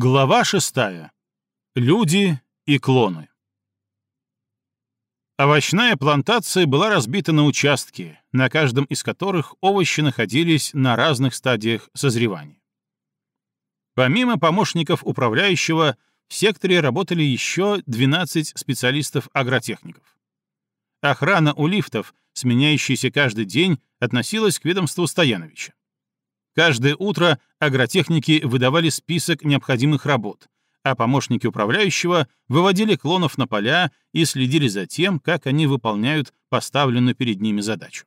Глава шестая. Люди и клоны. Овощная плантация была разбита на участки, на каждом из которых овощи находились на разных стадиях созревания. Помимо помощников управляющего, в секторе работали еще 12 специалистов-агротехников. Охрана у лифтов, сменяющаяся каждый день, относилась к ведомству Стояновича. Каждое утро агротехники выдавали список необходимых работ, а помощники управляющего выводили клонов на поля и следили за тем, как они выполняют поставленную перед ними задачу.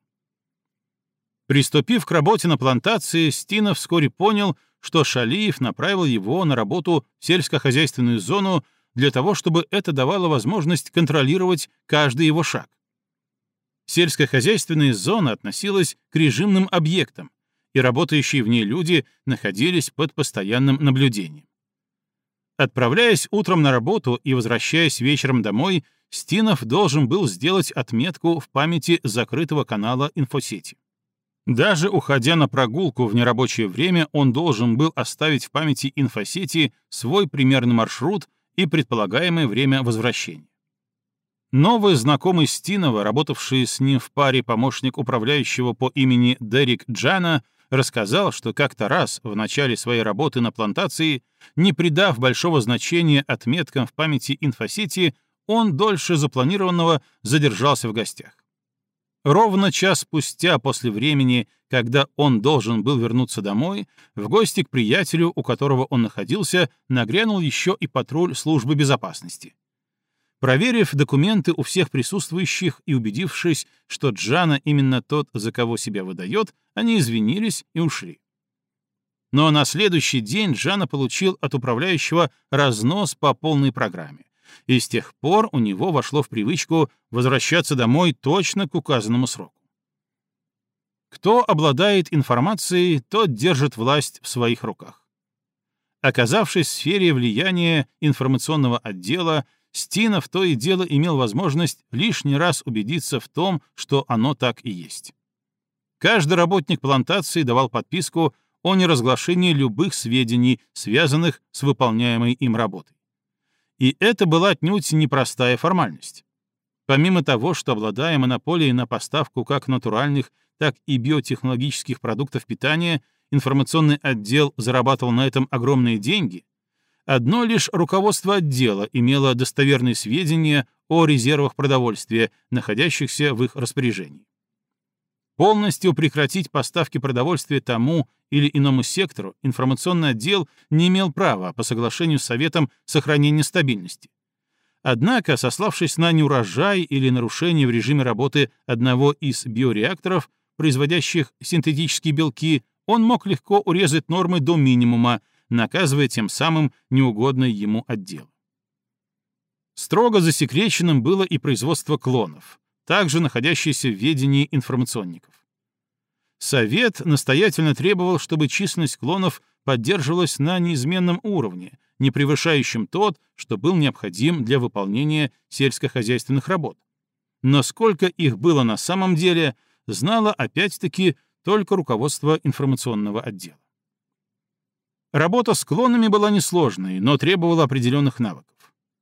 Приступив к работе на плантации, Стина вскоре понял, что Шалиев направил его на работу в сельскохозяйственную зону для того, чтобы это давало возможность контролировать каждый его шаг. Сельскохозяйственная зона относилась к режимным объектам, и работающие в ней люди находились под постоянным наблюдением. Отправляясь утром на работу и возвращаясь вечером домой, Стинов должен был сделать отметку в памяти закрытого канала инфосети. Даже уходя на прогулку в нерабочее время, он должен был оставить в памяти инфосети свой примерный маршрут и предполагаемое время возвращения. Новый знакомый Стинова, работавший с ним в паре помощник управляющего по имени Дерек Джана, рассказал, что как-то раз в начале своей работы на плантации, не придав большого значения отметкам в памяти инфосети, он дольше запланированного задержался в гостях. Ровно час спустя после времени, когда он должен был вернуться домой, в гости к приятелю, у которого он находился, нагрянул еще и патруль службы безопасности. Проверив документы у всех присутствующих и убедившись, что Джана именно тот, за кого себя выдает, они извинились и ушли. Но на следующий день Джана получил от управляющего разнос по полной программе, и с тех пор у него вошло в привычку возвращаться домой точно к указанному сроку. Кто обладает информацией, тот держит власть в своих руках. Оказавшись в сфере влияния информационного отдела, Стинов то и дело имел возможность лишний раз убедиться в том, что оно так и есть. Каждый работник плантации давал подписку о неразглашении любых сведений, связанных с выполняемой им работой. И это была отнюдь непростая формальность. Помимо того, что обладая монополией на поставку как натуральных, так и биотехнологических продуктов питания, информационный отдел зарабатывал на этом огромные деньги, Одно лишь руководство отдела имело достоверные сведения о резервах продовольствия, находящихся в их распоряжении. Полностью прекратить поставки продовольствия тому или иному сектору информационный отдел не имел права по соглашению с Советом сохранения стабильности. Однако, сославшись на неурожай или нарушение в режиме работы одного из биореакторов, производящих синтетические белки, он мог легко урезать нормы до минимума, наказывая тем самым неугодный ему отдел. Строго засекреченным было и производство клонов, также находящиеся в ведении информационников. Совет настоятельно требовал, чтобы численность клонов поддерживалась на неизменном уровне, не превышающем тот, что был необходим для выполнения сельскохозяйственных работ. Но сколько их было на самом деле, знало опять-таки только руководство информационного отдела. Работа с клонами была несложной, но требовала определенных навыков.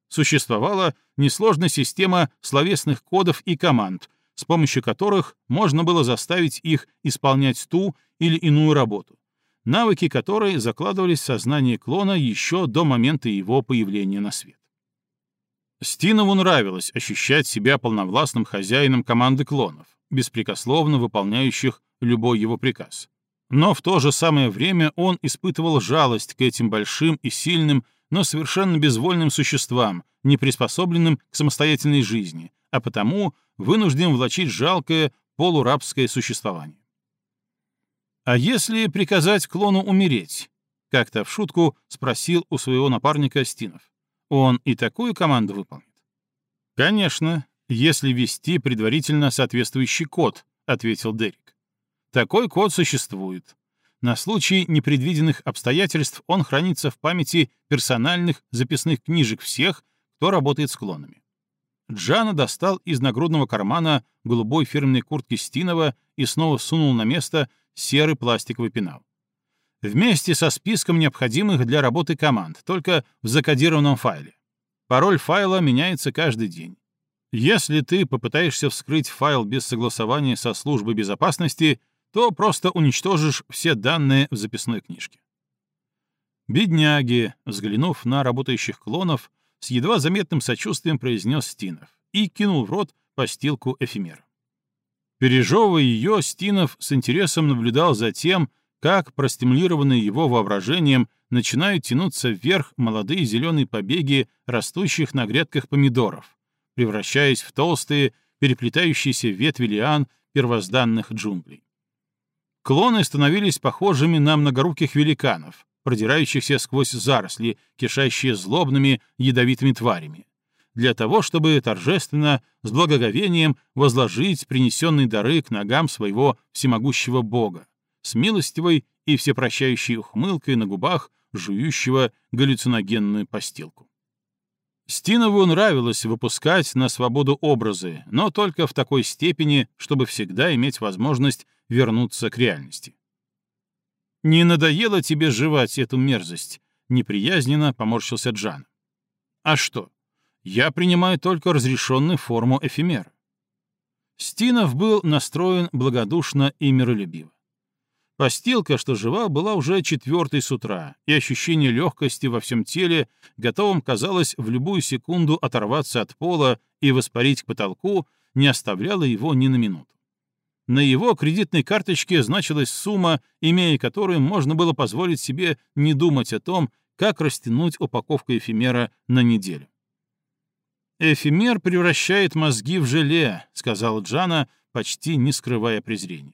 Существовала несложная система словесных кодов и команд, с помощью которых можно было заставить их исполнять ту или иную работу, навыки которой закладывались в сознание клона еще до момента его появления на свет. Стинову нравилось ощущать себя полновластным хозяином команды клонов, беспрекословно выполняющих любой его приказ. Но в то же самое время он испытывал жалость к этим большим и сильным, но совершенно безвольным существам, не приспособленным к самостоятельной жизни, а потому вынужден влачить жалкое полурабское существование. «А если приказать клону умереть?» — как-то в шутку спросил у своего напарника Стинов. «Он и такую команду выполнит?» «Конечно, если ввести предварительно соответствующий код», — ответил Дерек. Такой код существует. На случай непредвиденных обстоятельств он хранится в памяти персональных записных книжек всех, кто работает с клонами. Джана достал из нагрудного кармана голубой фирменной куртки Стинова и снова сунул на место серый пластиковый пенал. Вместе со списком необходимых для работы команд, только в закодированном файле. Пароль файла меняется каждый день. Если ты попытаешься вскрыть файл без согласования со службой безопасности, то просто уничтожишь все данные в записной книжке. «Бедняги», взглянув на работающих клонов, с едва заметным сочувствием произнес Стинов и кинул в рот постилку эфемера. Пережевывая ее, Стинов с интересом наблюдал за тем, как, простимулированные его воображением, начинают тянуться вверх молодые зеленые побеги растущих на грядках помидоров, превращаясь в толстые, переплетающиеся ветви лиан первозданных джунглей. Клоны становились похожими на многоруких великанов, продирающихся сквозь заросли, кишащие злобными ядовитыми тварями, для того, чтобы торжественно, с благоговением возложить принесенные дары к ногам своего всемогущего Бога, с милостивой и всепрощающей ухмылкой на губах, жующего галлюциногенную постилку. Стинову нравилось выпускать на свободу образы, но только в такой степени, чтобы всегда иметь возможность вернуться к реальности. «Не надоело тебе жевать эту мерзость?» — неприязненно поморщился Джан. «А что? Я принимаю только разрешенную форму эфемера». Стинов был настроен благодушно и миролюбиво. Постилка, что жива, была уже четвертой с утра, и ощущение легкости во всем теле, готовым, казалось, в любую секунду оторваться от пола и воспарить к потолку, не оставляло его ни на минуту. На его кредитной карточке значилась сумма, имея которую можно было позволить себе не думать о том, как растянуть упаковку эфемера на неделю. «Эфемер превращает мозги в желе», — сказала Джана, почти не скрывая презрения.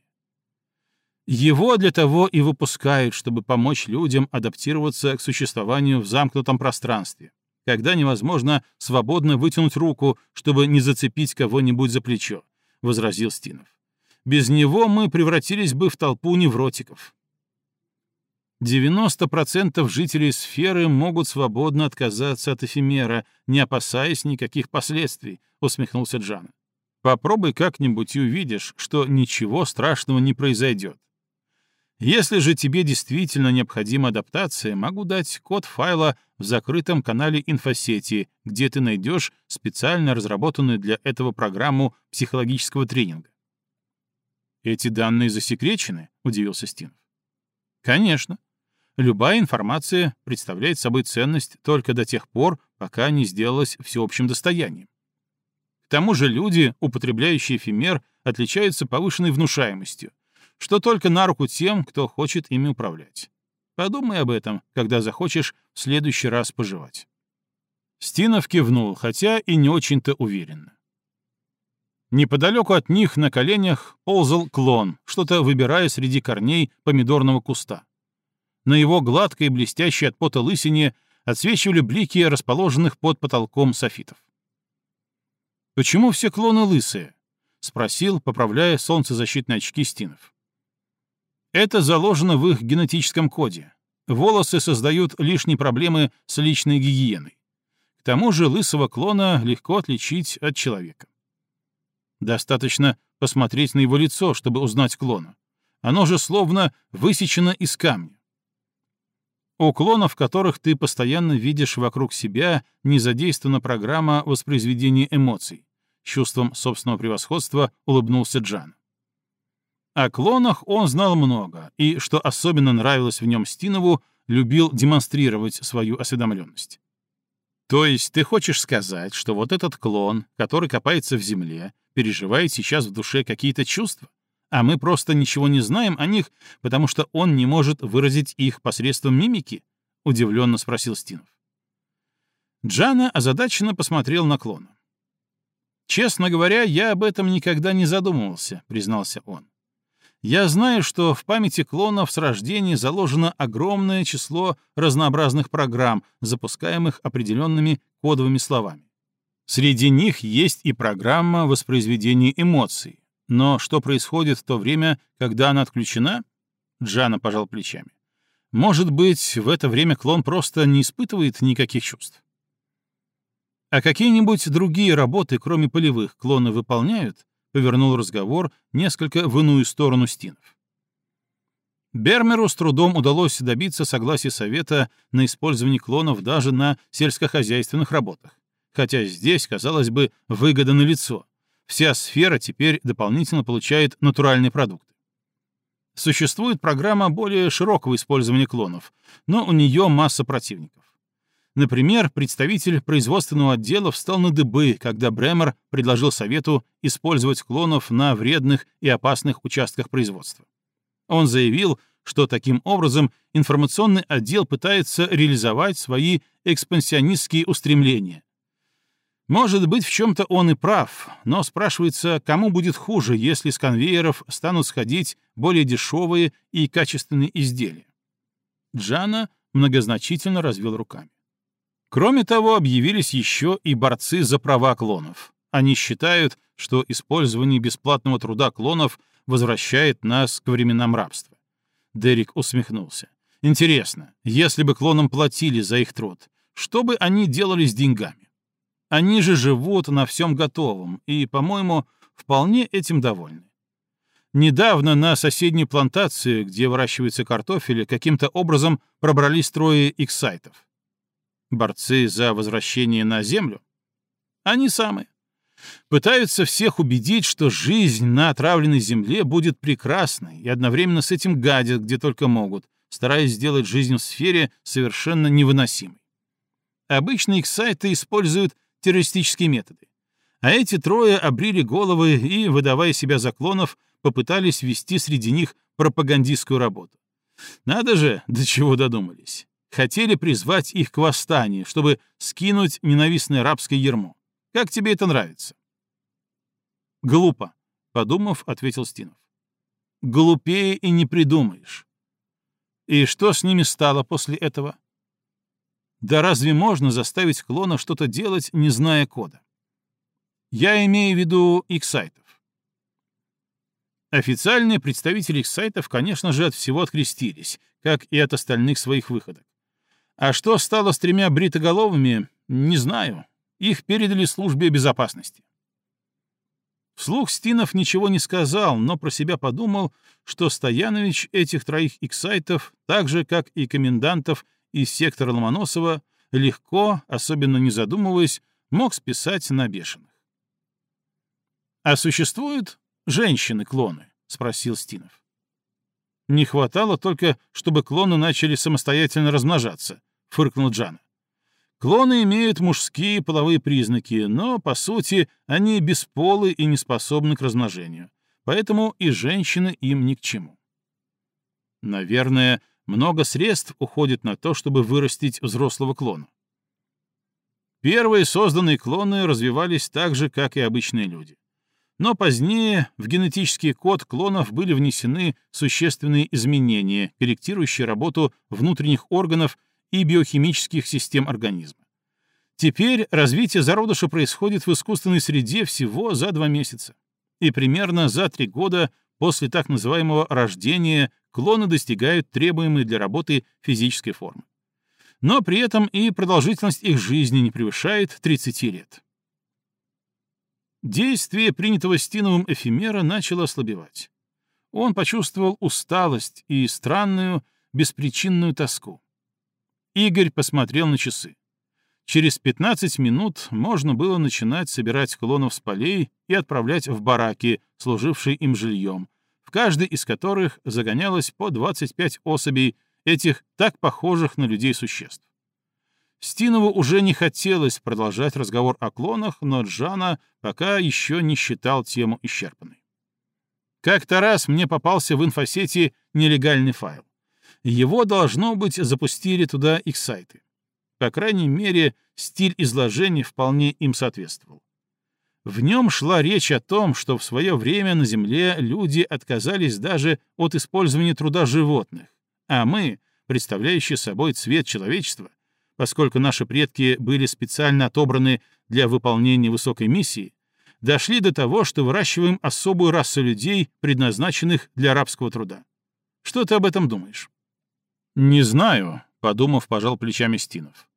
Его для того и выпускают, чтобы помочь людям адаптироваться к существованию в замкнутом пространстве, когда невозможно свободно вытянуть руку, чтобы не зацепить кого-нибудь за плечо, — возразил Стинов. Без него мы превратились бы в толпу невротиков. 90% жителей сферы могут свободно отказаться от эфемера, не опасаясь никаких последствий, — усмехнулся Джан. Попробуй как-нибудь и увидишь, что ничего страшного не произойдет. Если же тебе действительно необходима адаптация, могу дать код файла в закрытом канале инфосети, где ты найдешь специально разработанную для этого программу психологического тренинга. «Эти данные засекречены?» — удивился Стинов. «Конечно. Любая информация представляет собой ценность только до тех пор, пока не сделалась всеобщим достоянием. К тому же люди, употребляющие эфемер, отличаются повышенной внушаемостью, что только на руку тем, кто хочет ими управлять. Подумай об этом, когда захочешь в следующий раз пожевать. Стинов кивнул, хотя и не очень-то уверенно. Неподалеку от них на коленях ползал клон, что-то выбирая среди корней помидорного куста. На его гладкой, блестящей от пота лысине отсвечивали блики расположенных под потолком софитов. «Почему все клоны лысые?» — спросил, поправляя солнцезащитные очки Стинов. Это заложено в их генетическом коде. Волосы создают лишние проблемы с личной гигиеной. К тому же лысого клона легко отличить от человека. Достаточно посмотреть на его лицо, чтобы узнать клона. Оно же словно высечено из камня. У клонов, которых ты постоянно видишь вокруг себя, не задействована программа воспроизведения эмоций. Чувством собственного превосходства улыбнулся Джан. О клонах он знал много, и, что особенно нравилось в нем Стинову, любил демонстрировать свою осведомленность. То есть ты хочешь сказать, что вот этот клон, который копается в земле, переживает сейчас в душе какие-то чувства, а мы просто ничего не знаем о них, потому что он не может выразить их посредством мимики? Удивленно спросил Стинов. Джана озадаченно посмотрел на клона. «Честно говоря, я об этом никогда не задумывался», — признался он. Я знаю, что в памяти клонов с рождения заложено огромное число разнообразных программ, запускаемых определенными кодовыми словами. Среди них есть и программа воспроизведения эмоций. Но что происходит в то время, когда она отключена? Джана пожал плечами. Может быть, в это время клон просто не испытывает никаких чувств. А какие-нибудь другие работы, кроме полевых, клоны выполняют? Повернул разговор несколько в иную сторону Стинов. Бермеру с трудом удалось добиться согласия Совета на использование клонов даже на сельскохозяйственных работах. Хотя здесь, казалось бы, выгода налицо. Вся сфера теперь дополнительно получает натуральные продукты. Существует программа более широкого использования клонов, но у нее масса противников. Например, представитель производственного отдела встал на дыбы, когда Бремер предложил Совету использовать клонов на вредных и опасных участках производства. Он заявил, что таким образом информационный отдел пытается реализовать свои экспансионистские устремления. Может быть, в чем-то он и прав, но спрашивается, кому будет хуже, если с конвейеров станут сходить более дешевые и качественные изделия. Джана многозначительно развел руками. Кроме того, объявились еще и борцы за права клонов. Они считают, что использование бесплатного труда клонов возвращает нас к временам рабства. Дерек усмехнулся. Интересно, если бы клонам платили за их труд, что бы они делали с деньгами? Они же живут на всем готовом и, по-моему, вполне этим довольны. Недавно на соседней плантации, где выращивается картофель, каким-то образом пробрались трое иксайтов. Борцы за возвращение на Землю? Они самые. Пытаются всех убедить, что жизнь на отравленной земле будет прекрасной, и одновременно с этим гадят, где только могут, стараясь сделать жизнь в сфере совершенно невыносимой. Обычно их сайты используют террористические методы. А эти трое обрили головы и, выдавая себя за клонов, попытались вести среди них пропагандистскую работу. Надо же, до чего додумались. Хотели призвать их к восстанию, чтобы скинуть ненавистное рабское ермо. Как тебе это нравится?» «Глупо», — подумав, ответил Стинов. «Глупее и не придумаешь». «И что с ними стало после этого?» «Да разве можно заставить клона что-то делать, не зная кода?» «Я имею в виду иксайтов». Официальные представители их сайтов, конечно же, от всего открестились, как и от остальных своих выходок. А что стало с тремя бритоголовыми, не знаю. Их передали службе безопасности. Вслух Стинов ничего не сказал, но про себя подумал, что Стоянович этих троих иксайтов, так же, как и комендантов из сектора Ломоносова, легко, особенно не задумываясь, мог списать на бешеных. «А существуют женщины-клоны?» — спросил Стинов. «Не хватало только, чтобы клоны начали самостоятельно размножаться», — фыркнул Джана. Клоны имеют мужские половые признаки, но, по сути, они бесполы и не способны к размножению. Поэтому и женщины им ни к чему. Наверное, много средств уходит на то, чтобы вырастить взрослого клона. Первые созданные клоны развивались так же, как и обычные люди. Но позднее в генетический код клонов были внесены существенные изменения, корректирующие работу внутренних органов и биохимических систем организма. Теперь развитие зародыша происходит в искусственной среде всего за два месяца. И примерно за три года после так называемого рождения клоны достигают требуемой для работы физической формы. Но при этом и продолжительность их жизни не превышает 30 лет. Действие принятого Стиновым эфемера начало ослабевать. Он почувствовал усталость и странную, беспричинную тоску. Игорь посмотрел на часы. Через 15 минут можно было начинать собирать клонов с полей и отправлять в бараки, служившие им жильем, в каждый из которых загонялось по 25 особей этих так похожих на людей существ. Стинову уже не хотелось продолжать разговор о клонах, но Джана пока еще не считал тему исчерпанной. Как-то раз мне попался в инфосети нелегальный файл. Его, должно быть, запустили туда их сайты. По крайней мере, стиль изложения вполне им соответствовал. В нем шла речь о том, что в свое время на Земле люди отказались даже от использования труда животных, а мы, представляющие собой цвет человечества, поскольку наши предки были специально отобраны для выполнения высокой миссии, дошли до того, что выращиваем особую расу людей, предназначенных для рабского труда. Что ты об этом думаешь? «Не знаю», — подумав, пожал плечами Стинов.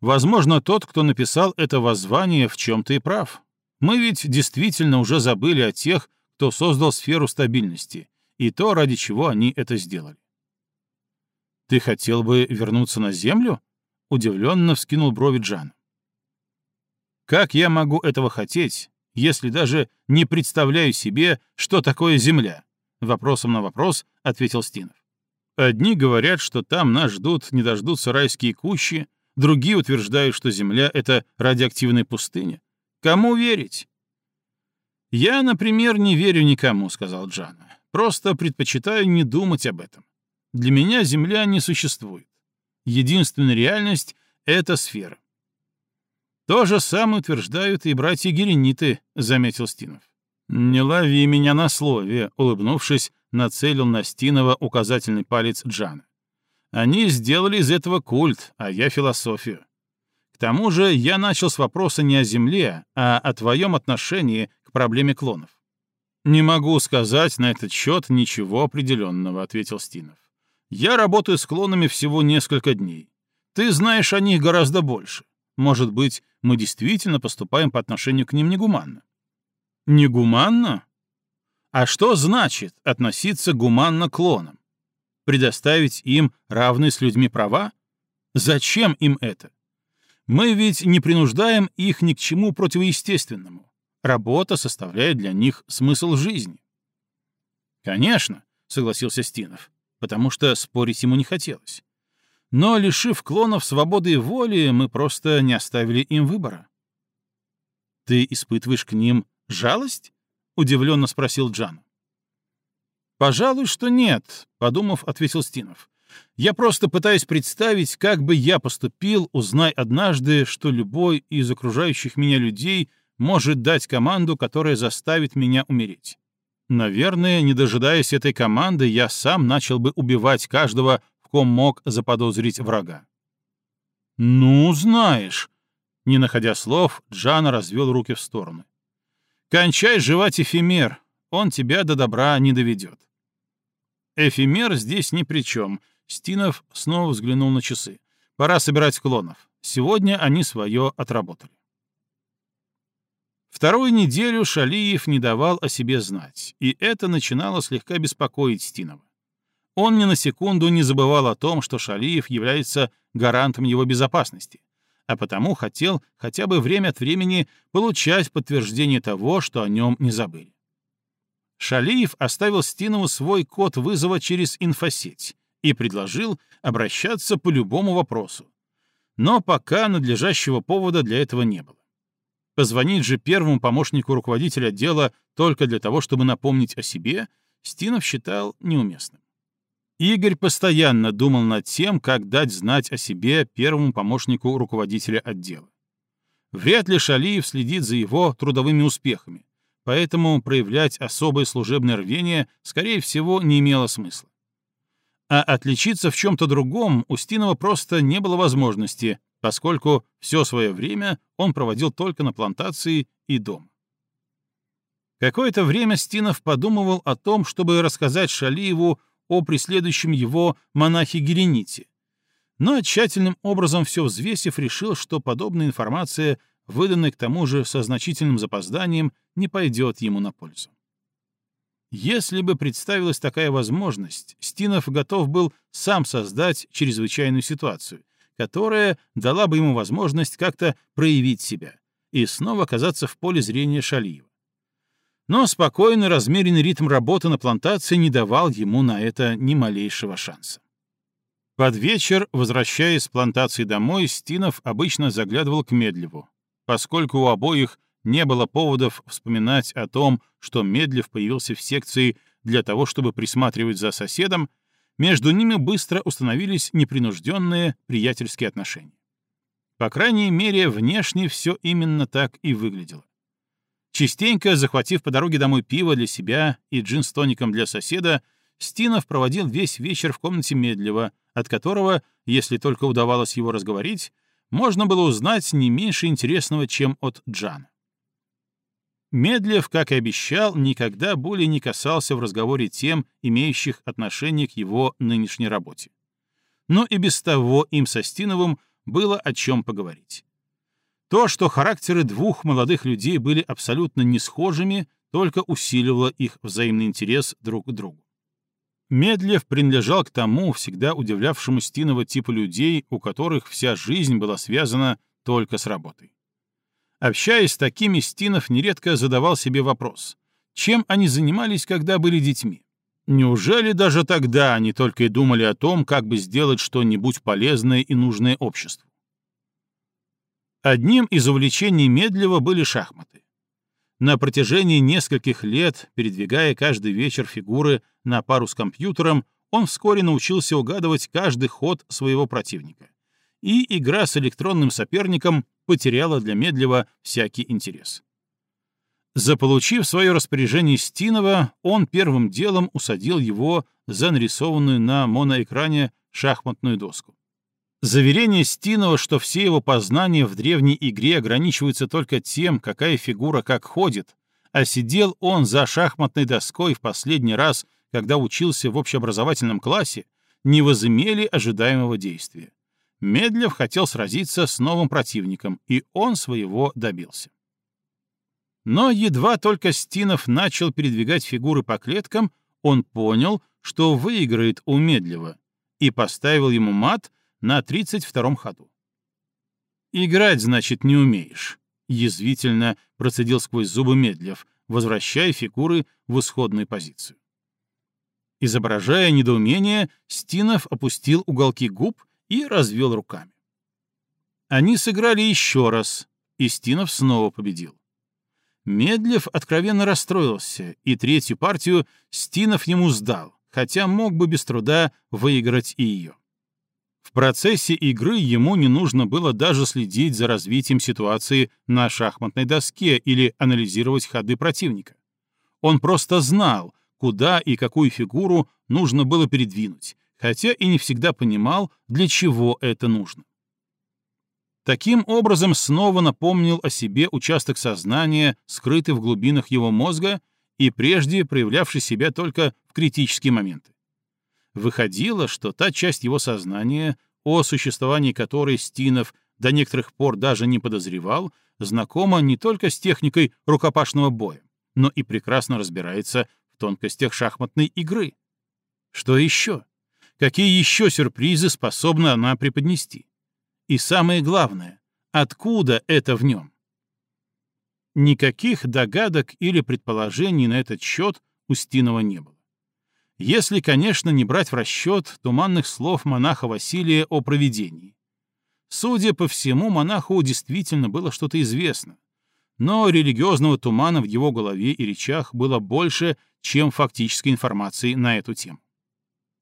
«Возможно, тот, кто написал это воззвание, в чем-то и прав. Мы ведь действительно уже забыли о тех, кто создал сферу стабильности, и то, ради чего они это сделали. «Ты хотел бы вернуться на Землю?» — удивленно вскинул брови Джан. «Как я могу этого хотеть, если даже не представляю себе, что такое Земля?» — вопросом на вопрос ответил Стинов. «Одни говорят, что там нас ждут, не дождутся райские кущи, другие утверждают, что Земля — это радиоактивная пустыня. Кому верить?» «Я, например, не верю никому», — сказал Джана. «Просто предпочитаю не думать об этом. Для меня Земля не существует. Единственная реальность — это сфера. То же самое утверждают и братья Герениты, — заметил Стинов. «Не лови меня на слове», — улыбнувшись, нацелил на Стинова указательный палец Джана. «Они сделали из этого культ, а я — философию. К тому же я начал с вопроса не о Земле, а о твоем отношении к проблеме клонов. «Не могу сказать на этот счет ничего определенного», — ответил Стинов. «Я работаю с клонами всего несколько дней. Ты знаешь о них гораздо больше. Может быть, мы действительно поступаем по отношению к ним негуманно». «Негуманно? А что значит относиться гуманно к клонам? Предоставить им равные с людьми права? Зачем им это? Мы ведь не принуждаем их ни к чему противоестественному. Работа составляет для них смысл жизни. Конечно, согласился Стинов, потому что спорить ему не хотелось. Но, лишив клонов свободы воли, мы просто не оставили им выбора. «Ты испытываешь к ним жалость?» — удивленно спросил Джан. «Пожалуй, что нет», — подумав, ответил Стинов. «Я просто пытаюсь представить, как бы я поступил, узнай однажды, что любой из окружающих меня людей — может дать команду, которая заставит меня умереть. Наверное, не дожидаясь этой команды, я сам начал бы убивать каждого, в ком мог заподозрить врага. «Ну, знаешь», — не находя слов, Джана развел руки в стороны. «Кончай жевать эфемер, он тебя до добра не доведет». Эфемер здесь ни при чем. Стинов снова взглянул на часы. Пора собирать клонов. Сегодня они свое отработали. Вторую неделю Шалиев не давал о себе знать, и это начинало слегка беспокоить Стинова. Он ни на секунду не забывал о том, что Шалиев является гарантом его безопасности, а потому хотел хотя бы время от времени получать подтверждение того, что о нем не забыли. Шалиев оставил Стинову свой код вызова через инфосеть и предложил обращаться по любому вопросу. Но пока надлежащего повода для этого не было. Позвонить же первому помощнику руководителя отдела только для того, чтобы напомнить о себе, Стинов считал неуместным. Игорь постоянно думал над тем, как дать знать о себе первому помощнику руководителя отдела. Вряд ли Шалиев следит за его трудовыми успехами, поэтому проявлять особое служебное рвение, скорее всего, не имело смысла. А отличиться в чем-то другом у Стинова просто не было возможности, поскольку все свое время он проводил только на плантации и дома. Какое-то время Стинов подумывал о том, чтобы рассказать Шалиеву о преследующем его монахе Герените, но тщательным образом все взвесив, решил, что подобная информация, выданная к тому же со значительным запозданием, не пойдет ему на пользу. Если бы представилась такая возможность, Стинов готов был сам создать чрезвычайную ситуацию, которая дала бы ему возможность как-то проявить себя и снова оказаться в поле зрения Шалиева. Но спокойный, размеренный ритм работы на плантации не давал ему на это ни малейшего шанса. Под вечер, возвращаясь с плантации домой, Стинов обычно заглядывал к Медлеву. Поскольку у обоих не было поводов вспоминать о том, что Медлев появился в секции для того, чтобы присматривать за соседом, между ними быстро установились непринужденные приятельские отношения. По крайней мере, внешне все именно так и выглядело. Частенько, захватив по дороге домой пиво для себя и джин с тоником для соседа, Стинов проводил весь вечер в комнате Медлева, от которого, если только удавалось его разговорить, можно было узнать не меньше интересного, чем от Джана. Медлев, как и обещал, никогда более не касался в разговоре тем, имеющих отношение к его нынешней работе. Но и без того им со Стиновым было о чем поговорить. То, что характеры двух молодых людей были абсолютно не схожими, только усиливало их взаимный интерес друг к другу. Медлев принадлежал к тому, всегда удивлявшему Стинова типу людей, у которых вся жизнь была связана только с работой. Общаясь с такими, Стинов нередко задавал себе вопрос, чем они занимались, когда были детьми. Неужели даже тогда они только и думали о том, как бы сделать что-нибудь полезное и нужное обществу? Одним из увлечений Медлева были шахматы. На протяжении нескольких лет, передвигая каждый вечер фигуры на пару с компьютером, он вскоре научился угадывать каждый ход своего противника. И игра с электронным соперником потеряла для Медлева всякий интерес. Заполучив свое распоряжение Стинова, он первым делом усадил его за нарисованную на моноэкране шахматную доску. Заверение Стинова, что все его познания в древней игре ограничиваются только тем, какая фигура как ходит, а сидел он за шахматной доской в последний раз, когда учился в общеобразовательном классе, не возымели ожидаемого действия. Медлев хотел сразиться с новым противником, и он своего добился. Но едва только Стинов начал передвигать фигуры по клеткам, он понял, что выиграет у Медлева, и поставил ему мат — на 32-м ходу. «Играть, значит, не умеешь», — язвительно процедил сквозь зубы Медлев, возвращая фигуры в исходную позицию. Изображая недоумение, Стинов опустил уголки губ и развел руками. Они сыграли еще раз, и Стинов снова победил. Медлев откровенно расстроился, и третью партию Стинов ему сдал, хотя мог бы без труда выиграть и ее. В процессе игры ему не нужно было даже следить за развитием ситуации на шахматной доске или анализировать ходы противника. Он просто знал, куда и какую фигуру нужно было передвинуть, хотя и не всегда понимал, для чего это нужно. Таким образом, снова напомнил о себе участок сознания, скрытый в глубинах его мозга и прежде проявлявший себя только в критические моменты. Выходило, что та часть его сознания, о существовании которой Стинов до некоторых пор даже не подозревал, знакома не только с техникой рукопашного боя, но и прекрасно разбирается в тонкостях шахматной игры. Что еще? Какие еще сюрпризы способна она преподнести? И самое главное, откуда это в нем? Никаких догадок или предположений на этот счет у Стинова не было. Если, конечно, не брать в расчет туманных слов монаха Василия о провидении. Судя по всему, монаху действительно было что-то известно, но религиозного тумана в его голове и речах было больше, чем фактической информации на эту тему.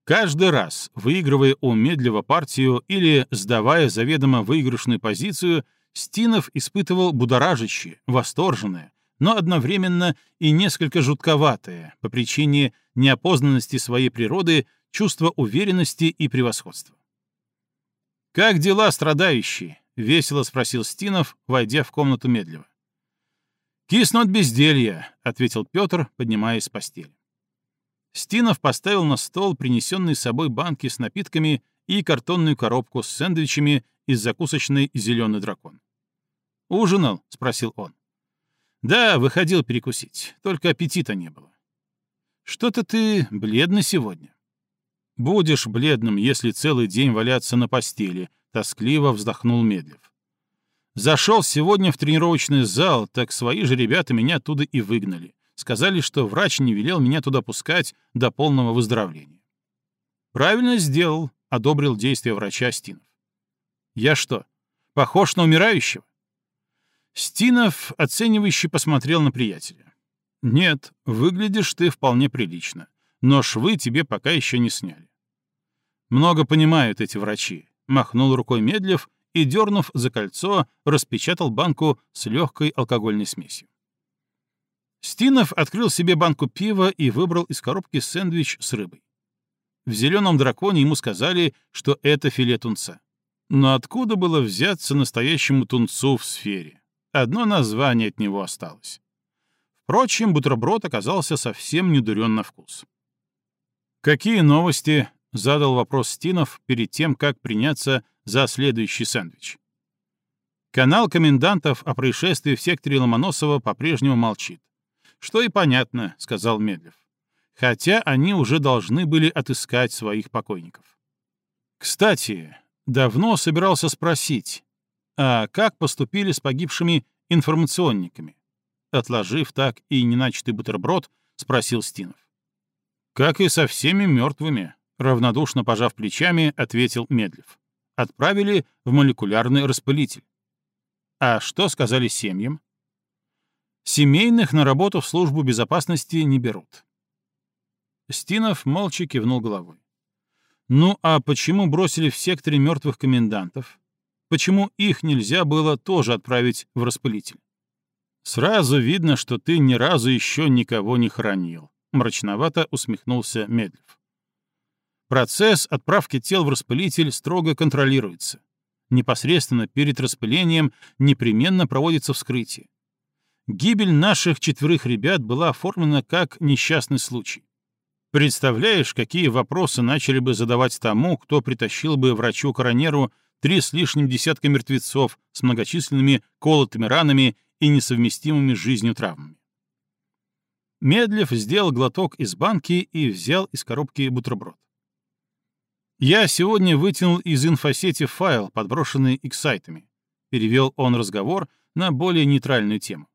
Каждый раз, выигрывая у Медлева партию или сдавая заведомо выигрышную позицию, Стинов испытывал будоражащее, восторженное, но одновременно и несколько жутковатое по причине неопознанности своей природы чувство уверенности и превосходства. «Как дела, страдающие?» — весело спросил Стинов, войдя в комнату медленно. «Киснут безделья», — ответил Петр, поднимаясь с постели. Стинов поставил на стол принесенные с собой банки с напитками и картонную коробку с сэндвичами из закусочной «Зеленый дракон». «Ужинал?» — спросил он. Да, выходил перекусить, только аппетита не было. Что-то ты бледный сегодня. Будешь бледным, если целый день валяться на постели, тоскливо вздохнул Медлев. Зашел сегодня в тренировочный зал, так свои же ребята меня оттуда и выгнали. Сказали, что врач не велел меня туда пускать до полного выздоровления. Правильно сделал, одобрил действия врача Стинов. Я что, похож на умирающего? Стинов оценивающе посмотрел на приятеля. «Нет, выглядишь ты вполне прилично, но швы тебе пока еще не сняли». «Много понимают эти врачи», — махнул рукой Медлев и, дернув за кольцо, распечатал банку с легкой алкогольной смесью. Стинов открыл себе банку пива и выбрал из коробки сэндвич с рыбой. В «Зеленом драконе» ему сказали, что это филе тунца. Но откуда было взяться настоящему тунцу в сфере? Одно название от него осталось. Впрочем, бутерброд оказался совсем не дурен на вкус. «Какие новости?» — задал вопрос Стинов перед тем, как приняться за следующий сэндвич. Канал комендантов о происшествии в секторе Ломоносова по-прежнему молчит. «Что и понятно», — сказал Медлев. хотя они уже должны были отыскать своих покойников. Кстати, давно собирался спросить, а как поступили с погибшими информационниками? Отложив так и неначатый бутерброд, спросил Стинов. Как и со всеми мертвыми, равнодушно пожав плечами, ответил Медлев. Отправили в молекулярный распылитель. А что сказали семьям? Семейных на работу в службу безопасности не берут. Стинов молча кивнул головой. Ну а почему бросили в секторе мертвых комендантов? Почему их нельзя было тоже отправить в распылитель? Сразу видно, что ты ни разу еще никого не хранил, мрачновато усмехнулся Медлев. Процесс отправки тел в распылитель строго контролируется. Непосредственно перед распылением непременно проводится вскрытие. Гибель наших четверых ребят была оформлена как несчастный случай. Представляешь, какие вопросы начали бы задавать тому, кто притащил бы врачу-коронеру три с лишним десятка мертвецов с многочисленными колотыми ранами и несовместимыми с жизнью травмами. Медлев сделал глоток из банки и взял из коробки бутерброд. «Я сегодня вытянул из инфосети файл, подброшенный эксайтами», — перевел он разговор на более нейтральную тему.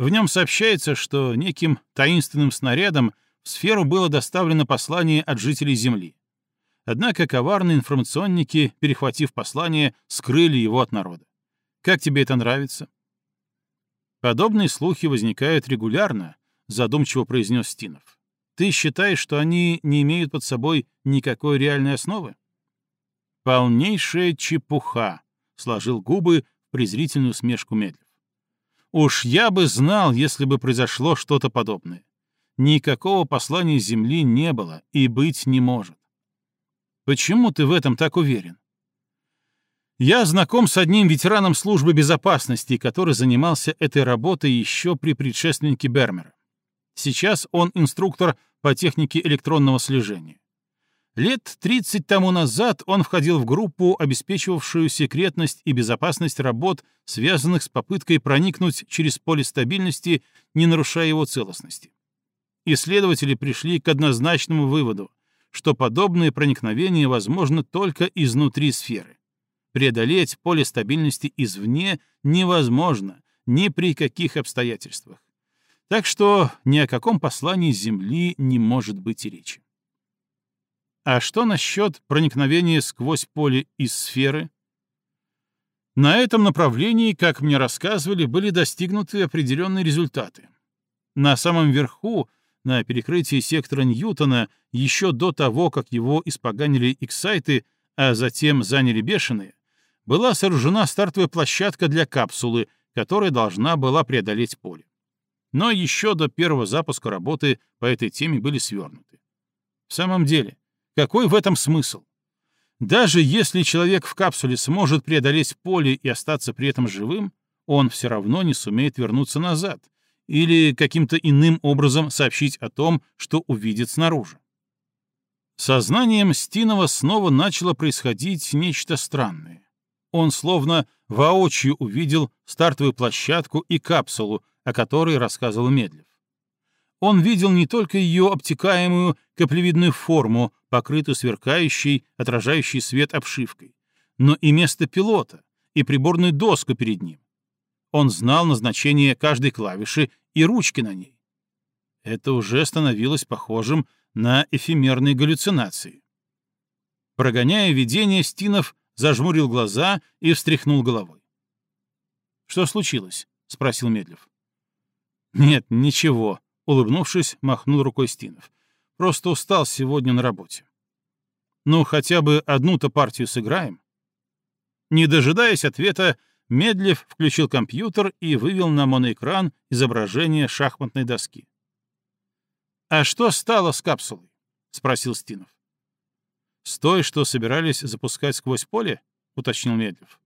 В нем сообщается, что неким таинственным снарядом в сферу было доставлено послание от жителей Земли. Однако коварные информационники, перехватив послание, скрыли его от народа. Как тебе это нравится? Подобные слухи возникают регулярно, задумчиво произнес Стинов. Ты считаешь, что они не имеют под собой никакой реальной основы? Полнейшая чепуха, сложил губы в презрительную смешку Медлев. Уж я бы знал, если бы произошло что-то подобное. Никакого послания Земли не было и быть не может. Почему ты в этом так уверен? Я знаком с одним ветераном службы безопасности, который занимался этой работой еще при предшественнике Бермера. Сейчас он инструктор по технике электронного слежения. Лет 30 тому назад он входил в группу, обеспечивавшую секретность и безопасность работ, связанных с попыткой проникнуть через поле стабильности, не нарушая его целостности. Исследователи пришли к однозначному выводу, что подобное проникновение возможно только изнутри сферы. Преодолеть поле стабильности извне невозможно ни при каких обстоятельствах. Так что ни о каком послании Земли не может быть и речи. А что насчет проникновения сквозь поле из сферы? На этом направлении, как мне рассказывали, были достигнуты определенные результаты. На самом верху, на перекрытии сектора Ньютона, еще до того, как его испоганили эксайты, а затем заняли бешеные, была сооружена стартовая площадка для капсулы, которая должна была преодолеть поле. Но еще до первого запуска работы по этой теме были свернуты. В самом деле, какой в этом смысл? Даже если человек в капсуле сможет преодолеть поле и остаться при этом живым, он все равно не сумеет вернуться назад или каким-то иным образом сообщить о том, что увидит снаружи. Сознанием Стинова снова начало происходить нечто странное. Он словно воочию увидел стартовую площадку и капсулу, о которой рассказывал Медлев. Он видел не только ее обтекаемую каплевидную форму, покрытую сверкающей, отражающей свет обшивкой, но и место пилота, и приборную доску перед ним. Он знал назначение каждой клавиши и ручки на ней. Это уже становилось похожим на эфемерные галлюцинации. Прогоняя видение, Стинов зажмурил глаза и встряхнул головой. «Что случилось?» — спросил Медлев. «Нет, ничего», Улыбнувшись, махнул рукой Стинов. «Просто устал сегодня на работе». «Ну, хотя бы одну-то партию сыграем?» Не дожидаясь ответа, Медлев включил компьютер и вывел на моноэкран изображение шахматной доски. «А что стало с капсулой?» — спросил Стинов. «С той, что собирались запускать сквозь поле?» — уточнил Медлев.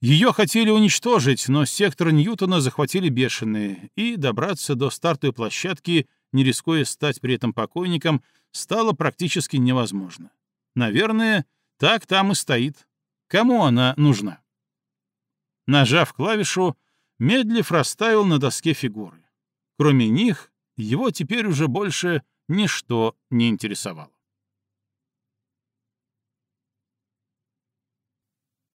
Ее хотели уничтожить, но сектор Ньютона захватили бешеные, и добраться до стартовой площадки, не рискуя стать при этом покойником, стало практически невозможно. Наверное, так там и стоит. Кому она нужна? Нажав клавишу, Медлив расставил на доске фигуры. Кроме них, его теперь уже больше ничто не интересовало.